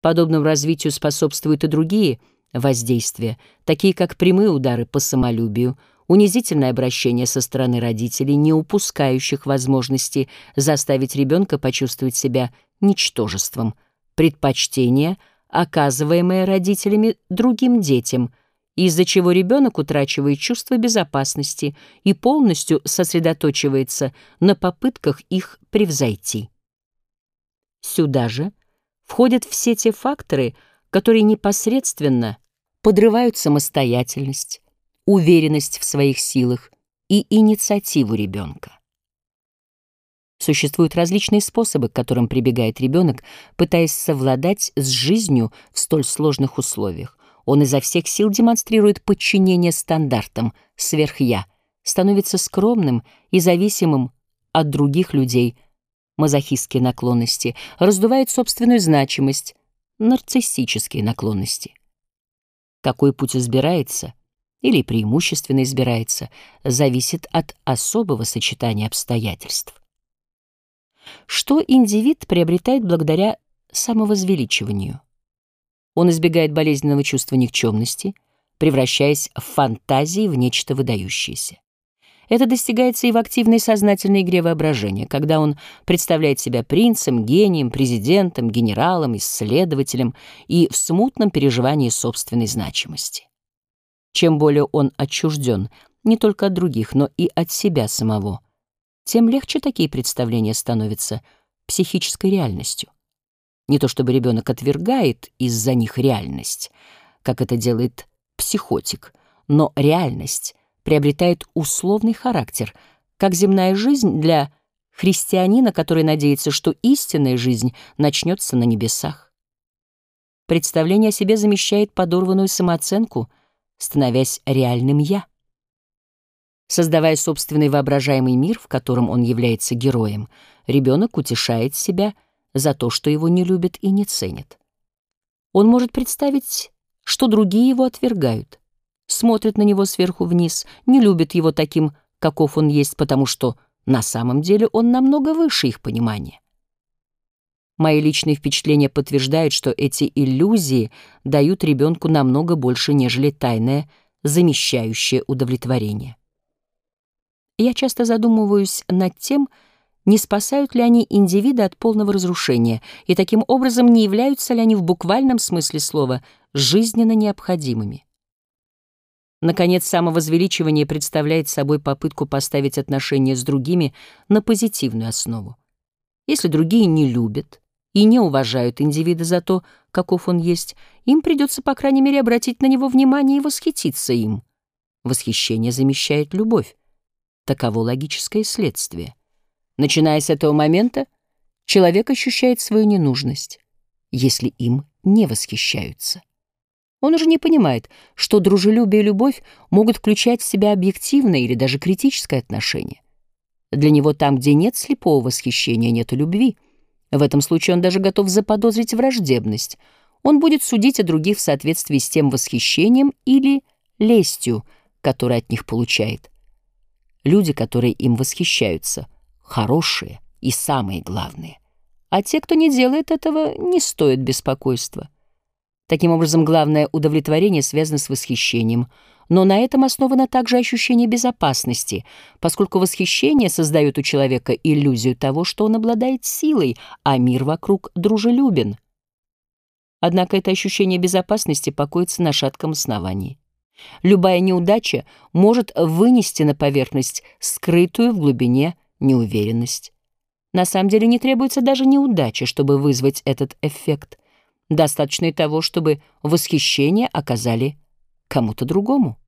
Подобному развитию способствуют и другие воздействия, такие как прямые удары по самолюбию, унизительное обращение со стороны родителей, не упускающих возможности заставить ребенка почувствовать себя ничтожеством, предпочтение, оказываемое родителями другим детям, из-за чего ребенок утрачивает чувство безопасности и полностью сосредоточивается на попытках их превзойти. Сюда же входят все те факторы, которые непосредственно подрывают самостоятельность, уверенность в своих силах и инициативу ребенка. Существуют различные способы, к которым прибегает ребенок, пытаясь совладать с жизнью в столь сложных условиях. Он изо всех сил демонстрирует подчинение стандартам, сверх-я, становится скромным и зависимым от других людей – мазохистские наклонности, раздувает собственную значимость, нарциссические наклонности. Какой путь избирается или преимущественно избирается, зависит от особого сочетания обстоятельств. Что индивид приобретает благодаря самовозвеличиванию? Он избегает болезненного чувства никчемности, превращаясь в фантазии в нечто выдающееся. Это достигается и в активной сознательной игре воображения, когда он представляет себя принцем, гением, президентом, генералом, исследователем и в смутном переживании собственной значимости. Чем более он отчужден не только от других, но и от себя самого, тем легче такие представления становятся психической реальностью. Не то чтобы ребенок отвергает из-за них реальность, как это делает психотик, но реальность приобретает условный характер, как земная жизнь для христианина, который надеется, что истинная жизнь начнется на небесах. Представление о себе замещает подорванную самооценку, становясь реальным «я». Создавая собственный воображаемый мир, в котором он является героем, ребенок утешает себя за то, что его не любят и не ценят. Он может представить, что другие его отвергают смотрят на него сверху вниз, не любят его таким, каков он есть, потому что на самом деле он намного выше их понимания. Мои личные впечатления подтверждают, что эти иллюзии дают ребенку намного больше, нежели тайное, замещающее удовлетворение. Я часто задумываюсь над тем, не спасают ли они индивида от полного разрушения, и таким образом не являются ли они в буквальном смысле слова жизненно необходимыми. Наконец, самовозвеличивание представляет собой попытку поставить отношения с другими на позитивную основу. Если другие не любят и не уважают индивида за то, каков он есть, им придется, по крайней мере, обратить на него внимание и восхититься им. Восхищение замещает любовь. Таково логическое следствие. Начиная с этого момента, человек ощущает свою ненужность, если им не восхищаются. Он уже не понимает, что дружелюбие и любовь могут включать в себя объективное или даже критическое отношение. Для него там, где нет слепого восхищения, нет и любви. В этом случае он даже готов заподозрить враждебность. Он будет судить о других в соответствии с тем восхищением или лестью, которую от них получает. Люди, которые им восхищаются, хорошие и самые главные. А те, кто не делает этого, не стоят беспокойства. Таким образом, главное удовлетворение связано с восхищением, но на этом основано также ощущение безопасности, поскольку восхищение создает у человека иллюзию того, что он обладает силой, а мир вокруг дружелюбен. Однако это ощущение безопасности покоится на шатком основании. Любая неудача может вынести на поверхность скрытую в глубине неуверенность. На самом деле не требуется даже неудачи, чтобы вызвать этот эффект. Достаточно и того, чтобы восхищение оказали кому-то другому.